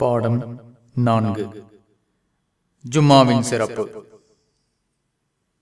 பாடம் நான்கு. ஜும்மாவின் சிறப்பு.